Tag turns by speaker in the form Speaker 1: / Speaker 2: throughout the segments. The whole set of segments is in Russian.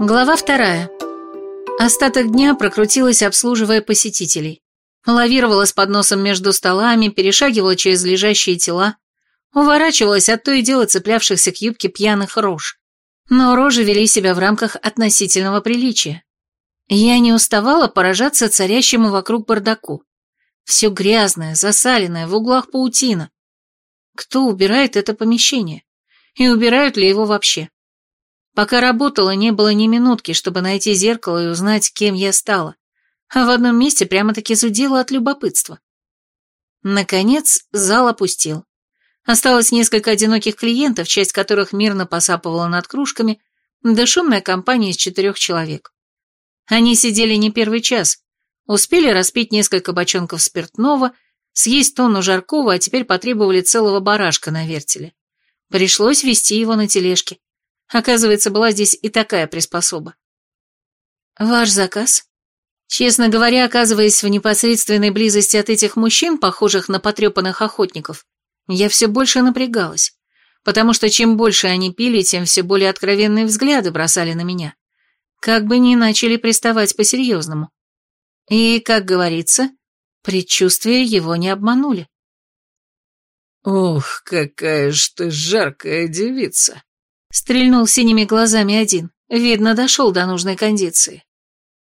Speaker 1: Глава вторая. Остаток дня прокрутилась, обслуживая посетителей. Лавировала с подносом между столами, перешагивала через лежащие тела, уворачивалась от то и дело цеплявшихся к юбке пьяных рож. Но рожи вели себя в рамках относительного приличия. Я не уставала поражаться царящему вокруг бардаку. Все грязное, засаленное, в углах паутина. Кто убирает это помещение? И убирают ли его вообще? Пока работала, не было ни минутки, чтобы найти зеркало и узнать, кем я стала. А в одном месте прямо-таки зудела от любопытства. Наконец, зал опустел. Осталось несколько одиноких клиентов, часть которых мирно посапывала над кружками, да шумная компания из четырех человек. Они сидели не первый час, успели распить несколько бочонков спиртного, съесть тонну жаркого, а теперь потребовали целого барашка на вертеле. Пришлось вести его на тележке. Оказывается, была здесь и такая приспособа. «Ваш заказ?» Честно говоря, оказываясь в непосредственной близости от этих мужчин, похожих на потрепанных охотников, я все больше напрягалась, потому что чем больше они пили, тем все более откровенные взгляды бросали на меня. Как бы ни начали приставать по-серьезному. И, как говорится, предчувствия его не обманули.
Speaker 2: «Ух, какая ж ты жаркая девица!»
Speaker 1: Стрельнул синими глазами один. Видно, дошел до нужной кондиции.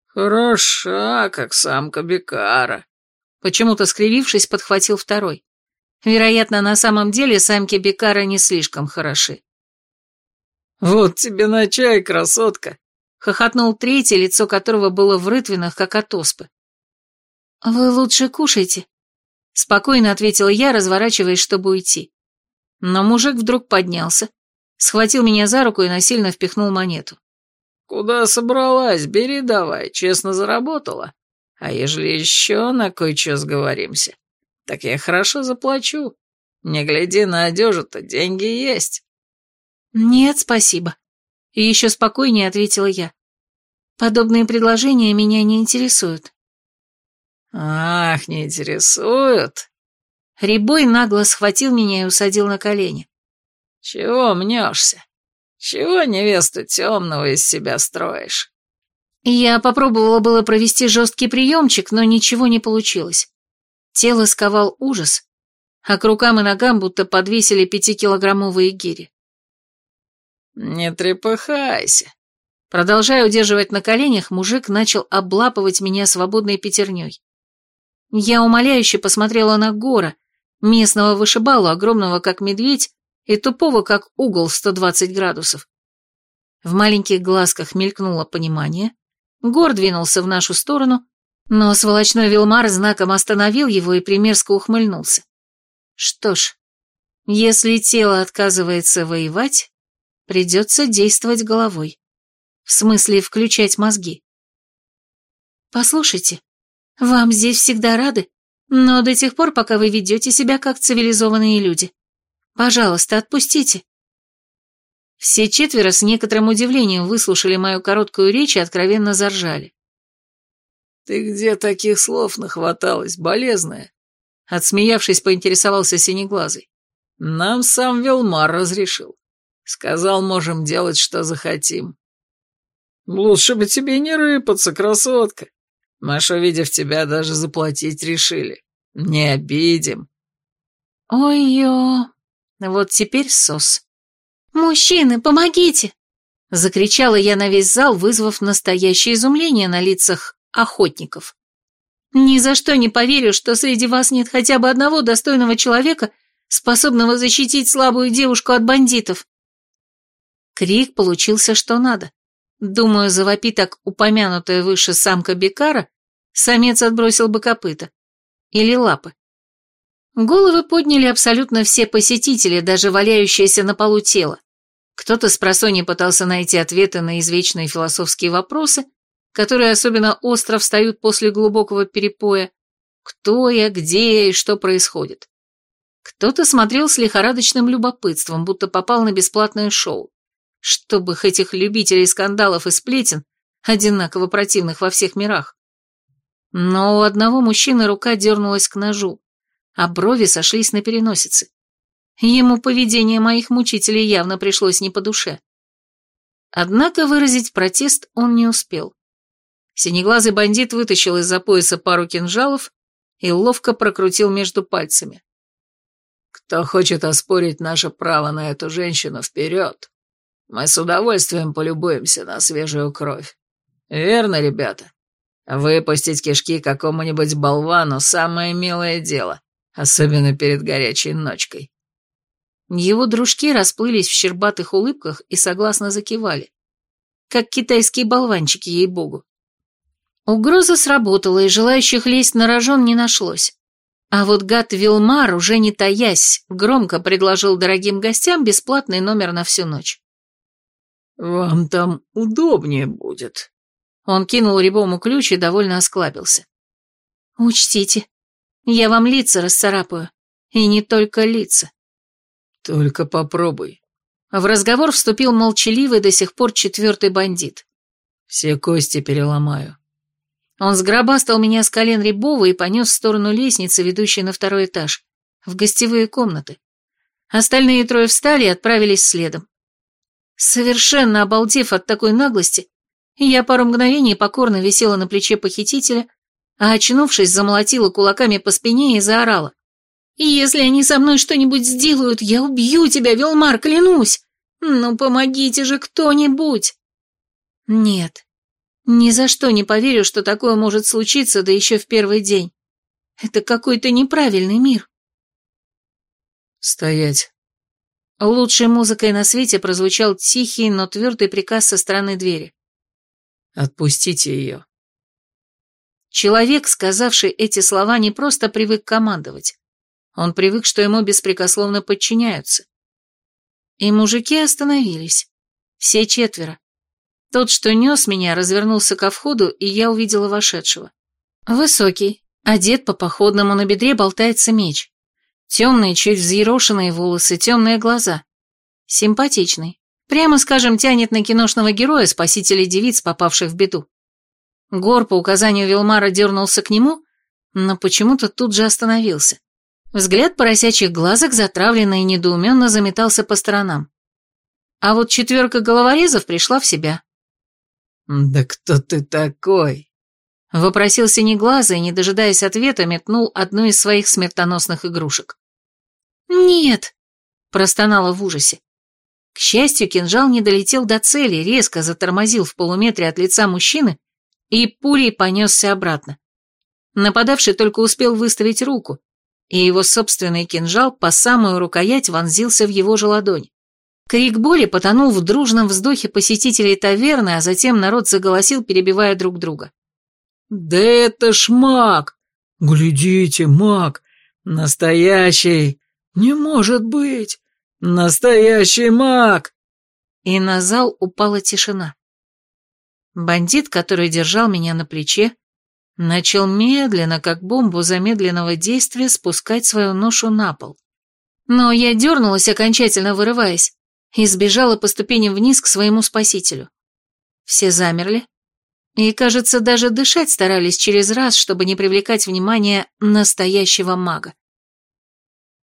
Speaker 2: «Хороша, как самка Бекара», — почему-то скривившись, подхватил второй.
Speaker 1: Вероятно, на самом деле самки Бекара не слишком хороши.
Speaker 2: «Вот тебе на чай, красотка!»
Speaker 1: — хохотнул третий, лицо которого было в рытвинах, как от оспы. «Вы лучше кушайте», — спокойно ответила я, разворачиваясь, чтобы уйти. Но мужик вдруг поднялся, Схватил меня за руку и насильно впихнул монету.
Speaker 2: «Куда собралась? Бери давай, честно заработала. А ежели еще на кое-что сговоримся, так я хорошо заплачу. Не гляди на одежу-то, деньги есть».
Speaker 1: «Нет, спасибо», — и еще спокойнее ответила я. «Подобные предложения меня не интересуют».
Speaker 2: «Ах, не интересуют?»
Speaker 1: Рябой нагло схватил меня и усадил на колени.
Speaker 2: «Чего мнешься? Чего невесту темного из себя строишь?»
Speaker 1: Я попробовала было провести жесткий приемчик, но ничего не получилось. Тело сковал ужас, а к рукам и ногам будто подвесили пятикилограммовые гири.
Speaker 2: «Не трепыхайся!»
Speaker 1: Продолжая удерживать на коленях, мужик начал облапывать меня свободной пятерней. Я умоляюще посмотрела на Гора, местного вышибалу, огромного как медведь, и тупого, как угол 120 градусов. В маленьких глазках мелькнуло понимание, Гор двинулся в нашу сторону, но сволочной Вилмар знаком остановил его и примерзко ухмыльнулся. Что ж, если тело отказывается воевать, придется действовать головой. В смысле, включать мозги. Послушайте, вам здесь всегда рады, но до тех пор, пока вы ведете себя как цивилизованные люди. Пожалуйста, отпустите». Все четверо с некоторым удивлением выслушали мою короткую речь и откровенно заржали.
Speaker 2: «Ты где таких слов нахваталась, болезная?» Отсмеявшись, поинтересовался Синеглазый. «Нам сам Велмар разрешил. Сказал, можем делать, что захотим». «Лучше бы тебе не рыпаться, красотка. Маша, увидев тебя, даже заплатить решили. Не обидим».
Speaker 1: «Ой-ё!» Вот теперь сос. «Мужчины, помогите!» Закричала я на весь зал, вызвав настоящее изумление на лицах охотников. «Ни за что не поверю, что среди вас нет хотя бы одного достойного человека, способного защитить слабую девушку от бандитов». Крик получился что надо. Думаю, завопи так упомянутая выше самка Бекара, самец отбросил бы копыта. Или лапы. Головы подняли абсолютно все посетители, даже валяющиеся на полу тело. Кто-то с просонья пытался найти ответы на извечные философские вопросы, которые особенно остро встают после глубокого перепоя. Кто я, где я и что происходит. Кто-то смотрел с лихорадочным любопытством, будто попал на бесплатное шоу. Чтобы их этих любителей скандалов и сплетен, одинаково противных во всех мирах. Но у одного мужчины рука дернулась к ножу а брови сошлись на переносице. Ему поведение моих мучителей явно пришлось не по душе. Однако выразить протест он не успел. Синеглазый бандит вытащил из-за пояса пару кинжалов и ловко прокрутил между пальцами.
Speaker 2: «Кто хочет оспорить наше право на эту женщину, вперед! Мы с удовольствием полюбуемся на свежую кровь. Верно, ребята? Выпустить кишки какому-нибудь болвану — самое милое дело, особенно перед горячей ночкой».
Speaker 1: Его дружки расплылись в щербатых улыбках и согласно закивали. Как китайские болванчики, ей-богу. Угроза сработала, и желающих лезть на рожон не нашлось. А вот гад Вилмар, уже не таясь, громко предложил дорогим гостям бесплатный номер на всю ночь.
Speaker 2: «Вам там удобнее будет».
Speaker 1: Он кинул Рябому ключ и довольно осклабился. «Учтите, я вам лица расцарапаю, и не только лица».
Speaker 2: «Только попробуй».
Speaker 1: В разговор вступил молчаливый до сих пор четвертый бандит.
Speaker 2: «Все кости переломаю».
Speaker 1: Он сгробастал меня с колен Рябова и понес в сторону лестницы, ведущей на второй этаж, в гостевые комнаты. Остальные трое встали и отправились следом. Совершенно обалдев от такой наглости, я пару мгновений покорно висела на плече похитителя, а очнувшись, замолотила кулаками по спине и заорала. «Если они со мной что-нибудь сделают, я убью тебя, Вилмар, клянусь! Ну, помогите же кто-нибудь!» «Нет, ни за что не поверю, что такое может случиться, да еще в первый день. Это какой-то неправильный мир.
Speaker 2: Стоять.
Speaker 1: Лучшей музыкой на свете прозвучал тихий, но твердый приказ со стороны двери.
Speaker 2: Отпустите ее.
Speaker 1: Человек, сказавший эти слова, не просто привык командовать. Он привык, что ему беспрекословно подчиняются. И мужики остановились. Все четверо. Тот, что нес меня, развернулся ко входу, и я увидела вошедшего. Высокий, одет по походному, на бедре болтается меч. Темные, чуть взъерошенные волосы, темные глаза. Симпатичный. Прямо скажем, тянет на киношного героя, спасителя девиц, попавших в беду. Гор по указанию Вилмара дернулся к нему, но почему-то тут же остановился. Взгляд поросячьих глазок затравленно и недоуменно заметался по сторонам. А вот четверка головорезов пришла в себя.
Speaker 2: «Да кто ты такой?»
Speaker 1: Вопросил синеглазый, не дожидаясь ответа, метнул одну из своих смертоносных игрушек. «Нет!» – простонала в ужасе. К счастью, кинжал не долетел до цели, резко затормозил в полуметре от лица мужчины и пулей понесся обратно. Нападавший только успел выставить руку, и его собственный кинжал по самую рукоять вонзился в его же ладонь. Крик боли потонул в дружном вздохе посетителей таверны, а затем народ заголосил, перебивая друг друга.
Speaker 2: «Да это ж маг! Глядите, маг! Настоящий! Не может быть! Настоящий маг!»
Speaker 1: И на зал упала тишина. Бандит, который держал меня на плече, начал медленно, как бомбу замедленного действия, спускать свою ношу на пол. Но я дернулась, окончательно вырываясь и сбежала по ступеням вниз к своему спасителю. Все замерли, и, кажется, даже дышать старались через раз, чтобы не привлекать внимание настоящего мага.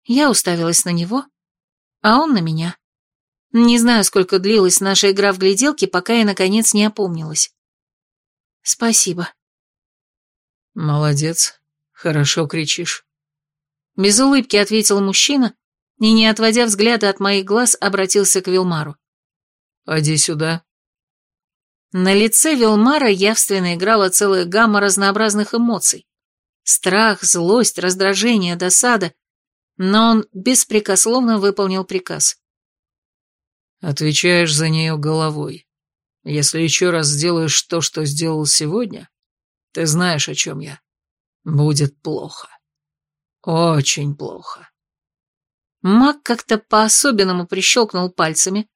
Speaker 1: Я уставилась на него, а он на меня. Не знаю, сколько длилась наша игра в гляделки, пока я, наконец, не опомнилась. Спасибо.
Speaker 2: Молодец, хорошо кричишь.
Speaker 1: Без улыбки ответил мужчина, и, не отводя взгляда от моих глаз, обратился к Вилмару.
Speaker 2: «Поди сюда».
Speaker 1: На лице Вилмара явственно играла целая гамма разнообразных эмоций. Страх, злость, раздражение, досада. Но он беспрекословно выполнил приказ.
Speaker 2: «Отвечаешь за нее головой. Если еще раз сделаешь то, что сделал сегодня, ты знаешь, о чем я. Будет плохо. Очень плохо».
Speaker 1: Маг как-то по-особенному прищелкнул пальцами.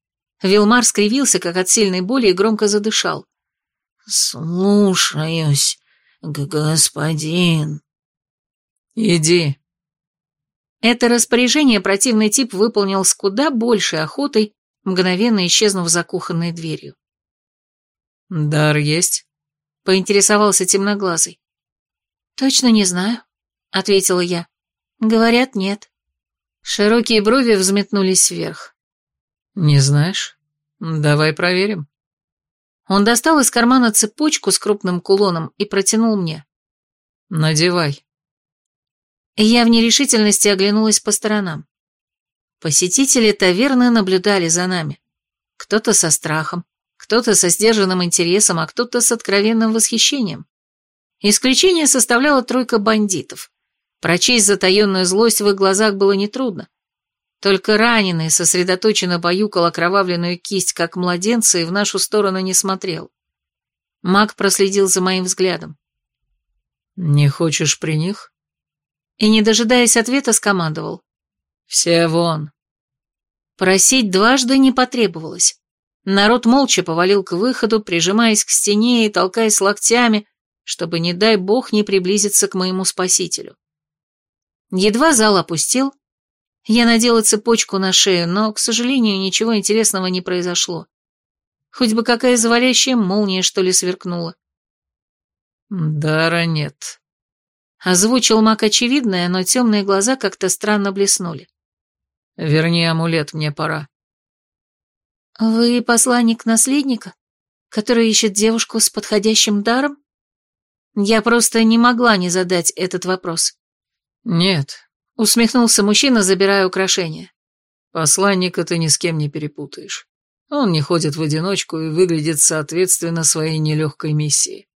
Speaker 1: Вилмар скривился, как от сильной боли, и громко задышал.
Speaker 2: «Слушаюсь, господин». «Иди».
Speaker 1: Это распоряжение противный тип выполнил с куда большей охотой, мгновенно исчезнув за кухонной дверью.
Speaker 2: «Дар есть?»
Speaker 1: — поинтересовался темноглазый. «Точно не знаю», — ответила я. «Говорят, нет». Широкие брови взметнулись вверх.
Speaker 2: «Не знаешь? Давай проверим».
Speaker 1: Он достал из кармана цепочку с крупным кулоном и протянул мне.
Speaker 2: «Надевай».
Speaker 1: Я в нерешительности оглянулась по сторонам. Посетители таверны наблюдали за нами. Кто-то со страхом, кто-то со сдержанным интересом, а кто-то с откровенным восхищением. Исключение составляла тройка бандитов. Прочесть затаенную злость в их глазах было нетрудно. Только раненый сосредоточенно баюкал окровавленную кисть, как младенца, и в нашу сторону не смотрел. Маг проследил за моим взглядом.
Speaker 2: «Не хочешь при них?»
Speaker 1: И, не дожидаясь ответа, скомандовал.
Speaker 2: «Все вон!»
Speaker 1: Просить дважды не потребовалось. Народ молча повалил к выходу, прижимаясь к стене и толкаясь локтями, чтобы, не дай бог, не приблизиться к моему спасителю. Едва зал опустел, я надела цепочку на шею, но, к сожалению, ничего интересного не произошло. Хоть бы какая завалящая молния, что ли, сверкнула.
Speaker 2: «Дара нет»,
Speaker 1: Озвучил маг очевидное, но темные глаза как-то странно блеснули.
Speaker 2: «Верни амулет, мне пора».
Speaker 1: «Вы посланник наследника, который ищет девушку с подходящим даром?» Я просто не могла не задать этот вопрос.
Speaker 2: «Нет», —
Speaker 1: усмехнулся мужчина, забирая украшения.
Speaker 2: «Посланника ты ни с кем не перепутаешь. Он не ходит в одиночку и выглядит соответственно своей нелегкой миссии.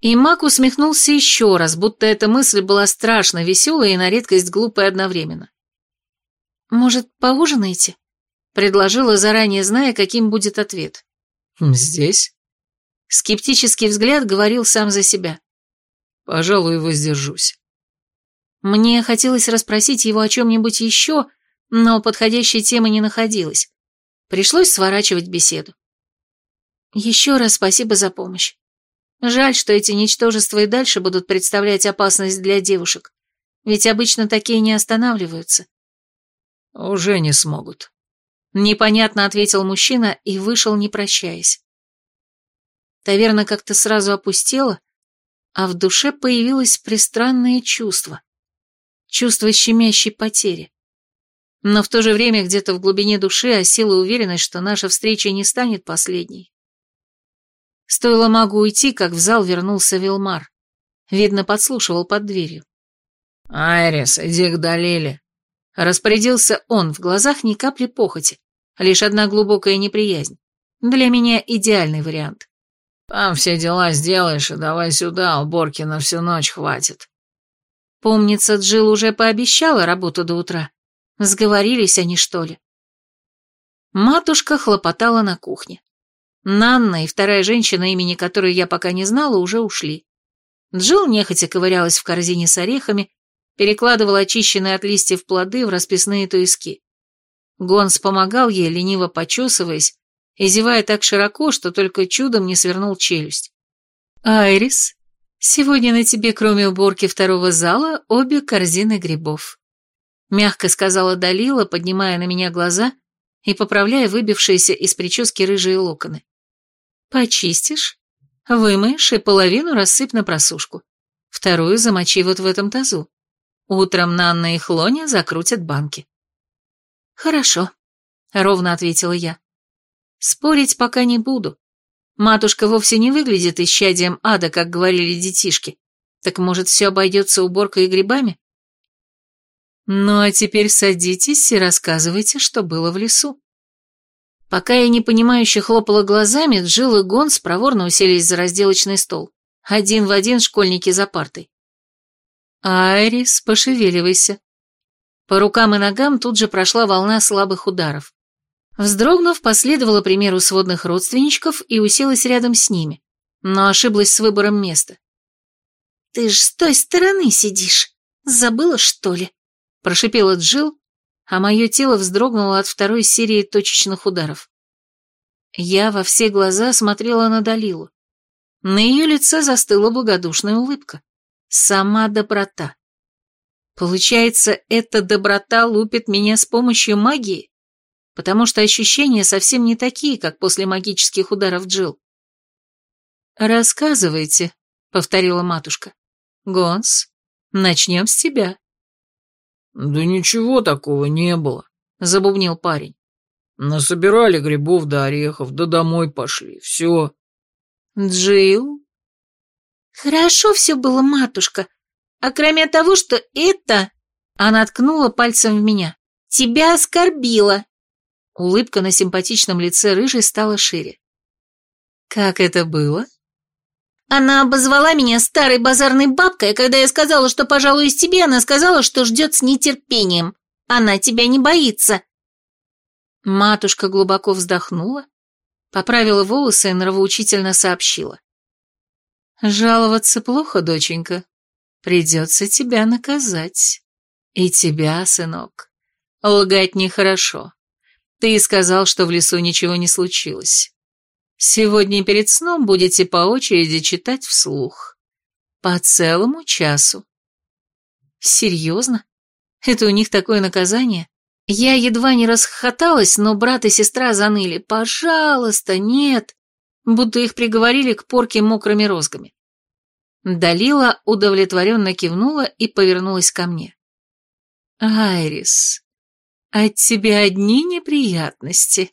Speaker 1: И маг усмехнулся еще раз, будто эта мысль была страшно веселой и на редкость глупой одновременно. «Может, поужинаете?» — предложила, заранее зная, каким будет ответ.
Speaker 2: «Здесь?»
Speaker 1: Скептический взгляд говорил сам за себя.
Speaker 2: «Пожалуй, воздержусь».
Speaker 1: Мне хотелось расспросить его о чем-нибудь еще, но подходящей темы не находилось. Пришлось сворачивать беседу. «Еще раз спасибо за помощь. Жаль, что эти ничтожества и дальше будут представлять опасность для девушек, ведь обычно такие не останавливаются.
Speaker 2: Уже не смогут.
Speaker 1: Непонятно ответил мужчина и вышел, не прощаясь. Таверна как-то сразу опустела, а в душе появилось пристранное чувство. Чувство щемящей потери. Но в то же время где-то в глубине души осела уверенность, что наша встреча не станет последней. Стоило магу уйти, как в зал вернулся Вилмар. Видно, подслушивал под дверью.
Speaker 2: «Айрис, иди к Далиле».
Speaker 1: Распорядился он, в глазах ни капли похоти, лишь одна глубокая неприязнь. Для меня идеальный вариант.
Speaker 2: «Там все дела сделаешь, и давай сюда, уборки на всю ночь хватит».
Speaker 1: Помнится, Джилл уже пообещала работу до утра. Сговорились они, что ли? Матушка хлопотала на кухне. Нанна и вторая женщина, имени которой я пока не знала, уже ушли. Джилл нехотя ковырялась в корзине с орехами, перекладывала очищенные от листьев плоды в расписные туиски. Гонс помогал ей, лениво почесываясь, и зевая так широко, что только чудом не свернул челюсть. «Айрис, сегодня на тебе, кроме уборки второго зала, обе корзины грибов», мягко сказала Далила, поднимая на меня глаза и поправляя выбившиеся из прически рыжие локоны. Почистишь, вымоешь и половину рассыпь на просушку. Вторую замочи вот в этом тазу. Утром Нанна и Хлоня закрутят банки. Хорошо, ровно ответила я. Спорить пока не буду. Матушка вовсе не выглядит исчадием ада, как говорили детишки. Так может, все обойдется уборкой и грибами? Ну а теперь садитесь и рассказывайте, что было в лесу. Пока я непонимающе хлопала глазами, Джилл и Гонс проворно уселись за разделочный стол. Один в один школьники за партой. «Айрис, пошевеливайся». По рукам и ногам тут же прошла волна слабых ударов. Вздрогнув, последовала примеру сводных родственничков и уселась рядом с ними, но ошиблась с выбором места. «Ты ж с той стороны сидишь. Забыла, что ли?» Прошипела Джилл, а мое тело вздрогнуло от второй серии точечных ударов. Я во все глаза смотрела на Далилу. На ее лице застыла благодушная улыбка. Сама доброта. Получается, эта доброта лупит меня с помощью магии? Потому что ощущения совсем не такие, как после магических ударов Джил. «Рассказывайте», — повторила матушка. «Гонс, начнем с тебя».
Speaker 2: «Да ничего такого не было», — забубнил парень. «Насобирали грибов до орехов, да домой пошли, все.
Speaker 1: Джилл?
Speaker 3: Хорошо все было, матушка. А кроме того, что это... Она ткнула пальцем в меня. Тебя оскорбила.
Speaker 1: Улыбка на симпатичном лице рыжей стала шире. Как это было?
Speaker 3: Она обозвала меня старой базарной бабкой, а когда я сказала, что пожалуюсь тебе, она сказала, что ждет с нетерпением. Она тебя не боится.
Speaker 1: Матушка глубоко вздохнула, поправила волосы и нравоучительно сообщила. «Жаловаться плохо, доченька. Придется тебя наказать. И тебя, сынок. Лгать нехорошо. Ты сказал, что в лесу ничего не случилось. Сегодня перед сном будете по очереди читать вслух. По целому часу. Серьезно? Это у них такое наказание? Я едва не расхохоталась, но брат и сестра заныли. Пожалуйста, нет будто их приговорили к порке мокрыми розгами. Далила удовлетворенно кивнула и повернулась ко мне. «Айрис, от тебя одни неприятности».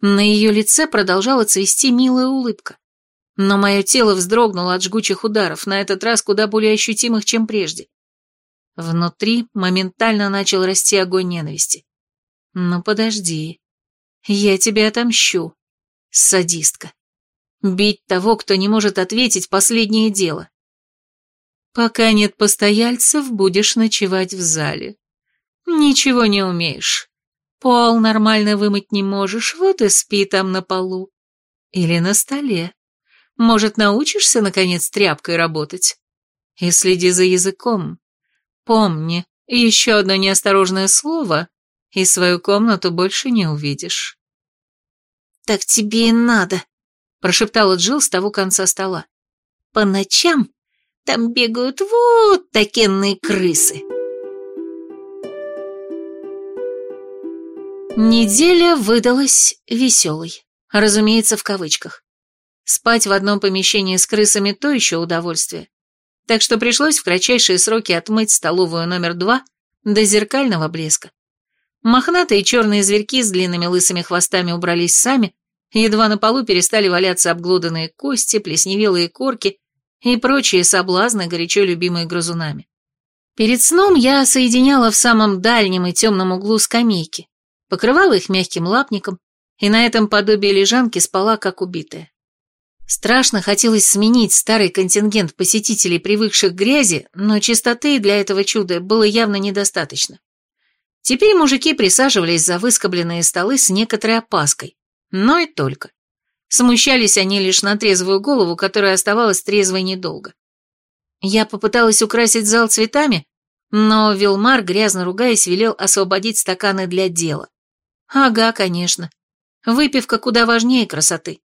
Speaker 1: На ее лице продолжала цвести милая улыбка, но мое тело вздрогнуло от жгучих ударов, на этот раз куда более ощутимых, чем прежде. Внутри моментально начал расти огонь ненависти. «Ну подожди, я тебе отомщу садистка. Бить того, кто не может ответить, последнее дело. Пока нет постояльцев, будешь ночевать в зале. Ничего не умеешь. Пол нормально вымыть не можешь, вот и спи там на полу. Или на столе. Может, научишься, наконец, тряпкой работать? И следи за языком. Помни, еще одно неосторожное слово, и свою комнату больше не увидишь.
Speaker 3: «Так тебе и надо», — прошептала Джилл с того конца стола. «По ночам там бегают вот такенные крысы».
Speaker 1: Неделя выдалась веселой, разумеется, в кавычках. Спать в одном помещении с крысами – то еще удовольствие. Так что пришлось в кратчайшие сроки отмыть столовую номер два до зеркального блеска. Мохнатые черные зверьки с длинными лысыми хвостами убрались сами, едва на полу перестали валяться обглоданные кости, плесневелые корки и прочие соблазны, горячо любимые грызунами. Перед сном я соединяла в самом дальнем и темном углу скамейки, покрывала их мягким лапником, и на этом подобии лежанки спала, как убитая. Страшно хотелось сменить старый контингент посетителей, привыкших к грязи, но чистоты для этого чуда было явно недостаточно. Теперь мужики присаживались за выскобленные столы с некоторой опаской, но и только. Смущались они лишь на трезвую голову, которая оставалась трезвой недолго. Я попыталась украсить зал цветами, но Вилмар, грязно ругаясь, велел освободить стаканы для дела. Ага, конечно. Выпивка куда важнее красоты.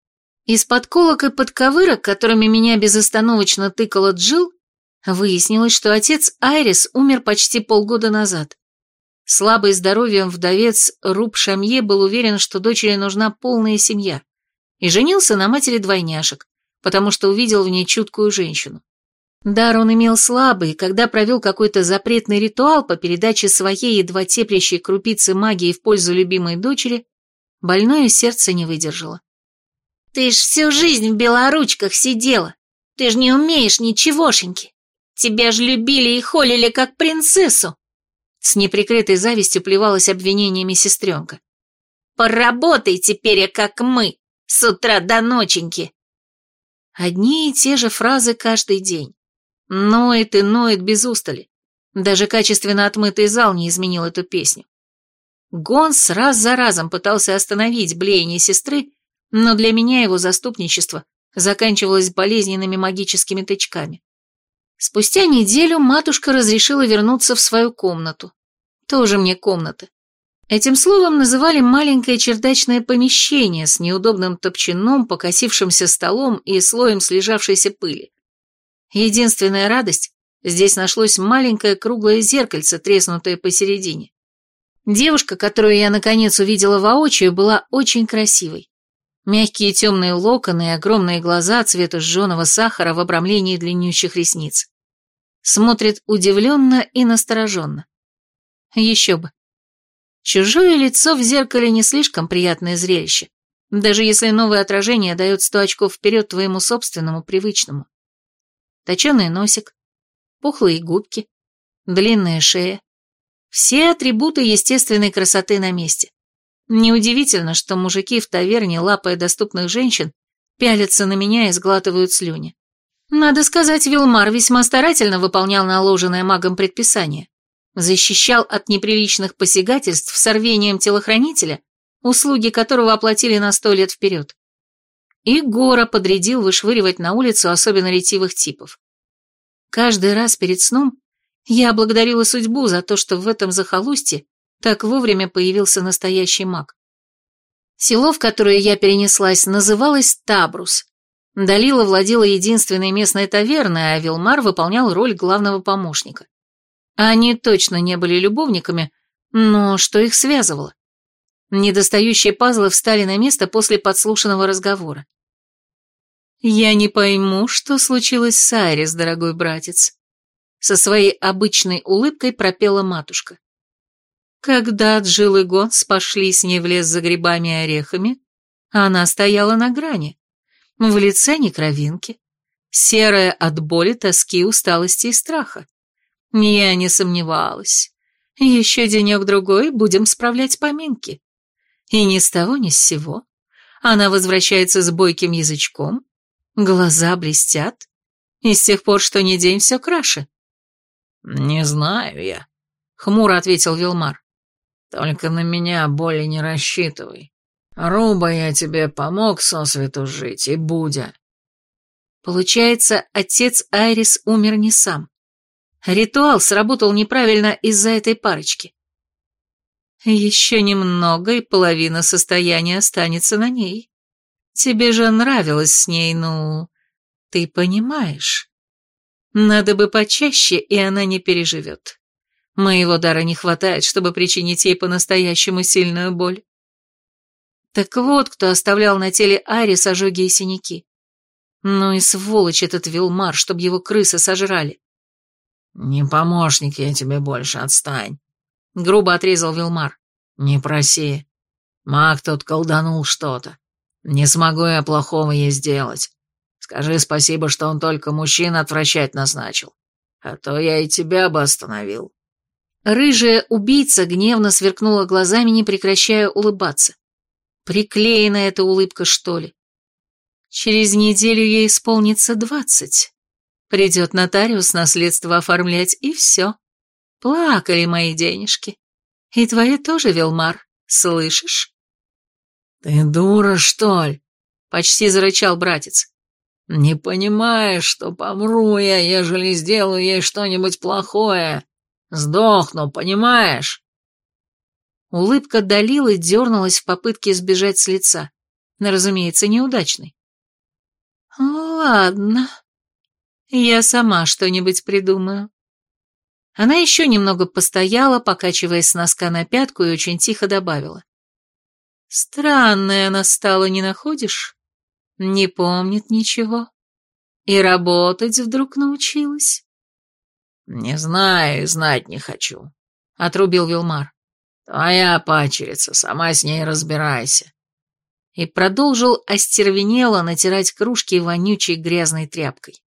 Speaker 1: Из подколок и подковырок, которыми меня безостановочно тыкала Джил, выяснилось, что отец Айрис умер почти полгода назад. Слабый здоровьем вдовец Руб Шамье был уверен, что дочери нужна полная семья, и женился на матери двойняшек, потому что увидел в ней чуткую женщину. Дар он имел слабый, когда провел какой-то запретный ритуал по передаче своей едва теплящей крупицы магии в пользу любимой дочери, больное сердце не выдержало.
Speaker 3: «Ты ж всю жизнь в белоручках сидела. Ты ж не умеешь ничегошеньки. Тебя ж любили и холили как принцессу.
Speaker 1: С неприкрытой завистью плевалась обвинениями сестренка.
Speaker 3: «Поработай теперь, как мы, с утра до ноченьки!»
Speaker 1: Одни и те же фразы каждый день. Ноет и ноет без устали. Даже качественно отмытый зал не изменил эту песню. Гонс раз за разом пытался остановить блеяние сестры, но для меня его заступничество заканчивалось болезненными магическими тычками. Спустя неделю матушка разрешила вернуться в свою комнату. Тоже мне комната. Этим словом называли маленькое чердачное помещение с неудобным топчаном, покосившимся столом и слоем слежавшейся пыли. Единственная радость – здесь нашлось маленькое круглое зеркальце, треснутое посередине. Девушка, которую я наконец увидела воочию, была очень красивой. Мягкие темные локоны и огромные глаза цвета жженого сахара в обрамлении длиннющих ресниц. Смотрит удивленно и настороженно. Еще бы. Чужое лицо в зеркале не слишком приятное зрелище, даже если новое отражение дает сто очков вперед твоему собственному привычному. Точеный носик, пухлые губки, длинная шея. Все атрибуты естественной красоты на месте. Неудивительно, что мужики в таверне, лапая доступных женщин, пялятся на меня и сглатывают слюни. Надо сказать, Вилмар весьма старательно выполнял наложенное магом предписание. Защищал от неприличных посягательств с рвением телохранителя, услуги которого оплатили на сто лет вперед. И Гора подрядил вышвыривать на улицу особенно ретивых типов. Каждый раз перед сном я благодарила судьбу за то, что в этом захолустье так вовремя появился настоящий маг. Село, в которое я перенеслась, называлось Табрус, Далила владела единственной местной таверной, а Вилмар выполнял роль главного помощника. Они точно не были любовниками, но что их связывало? Недостающие пазлы встали на место после подслушанного разговора. «Я не пойму, что случилось с Айрис, дорогой братец», — со своей обычной улыбкой пропела матушка. Когда Джил и Гонс пошли с ней в лес за грибами и орехами, она стояла на грани. В лице ни кровинки. Серая от боли, тоски, усталости и страха. Я не сомневалась. Еще денек-другой будем справлять поминки. И ни с того, ни с сего. Она возвращается с бойким язычком, глаза блестят, и с тех пор, что ни день, все краше.
Speaker 2: «Не знаю я», — хмуро ответил Вилмар. «Только на меня боли не рассчитывай. Руба я тебе помог сосвету жить, и Будя.
Speaker 1: Получается, отец Айрис умер не сам. Ритуал сработал неправильно из-за этой парочки. Еще немного, и половина состояния останется на ней. Тебе же нравилось с ней, ну... Ты понимаешь. Надо бы почаще, и она не переживет. Моего дара не хватает, чтобы причинить ей по-настоящему сильную боль. Так вот, кто оставлял на теле Арис ожоги и синяки. Ну и сволочь этот Вилмар, чтоб его крысы сожрали.
Speaker 2: «Не помощник я тебе больше, отстань», — грубо отрезал Вилмар. «Не проси. Маг тут колданул что-то. Не смогу я плохого ей сделать. Скажи спасибо, что он только мужчин отвращать назначил. А то я и тебя бы остановил».
Speaker 1: Рыжая убийца гневно сверкнула глазами, не прекращая улыбаться. Приклеена эта улыбка, что ли? Через неделю ей исполнится двадцать. Придет нотариус наследство оформлять, и все. Плакали мои денежки. И твои тоже, Велмар, слышишь?
Speaker 2: Ты дура, что ли?
Speaker 1: Почти зарычал братец.
Speaker 2: Не понимаешь, что помру я, ежели сделаю ей что-нибудь плохое. Сдохну, понимаешь?
Speaker 1: Улыбка Далилы дернулась в попытке сбежать с лица. Но, разумеется, неудачной. «Ладно, я сама что-нибудь придумаю». Она еще немного постояла, покачиваясь с носка на пятку, и очень тихо добавила. «Странная она стала, не находишь? Не помнит ничего. И работать вдруг научилась?»
Speaker 2: «Не знаю знать не хочу», — отрубил Вилмар. «Твоя пачерица, сама с ней разбирайся».
Speaker 1: И продолжил остервенело натирать кружки вонючей грязной тряпкой.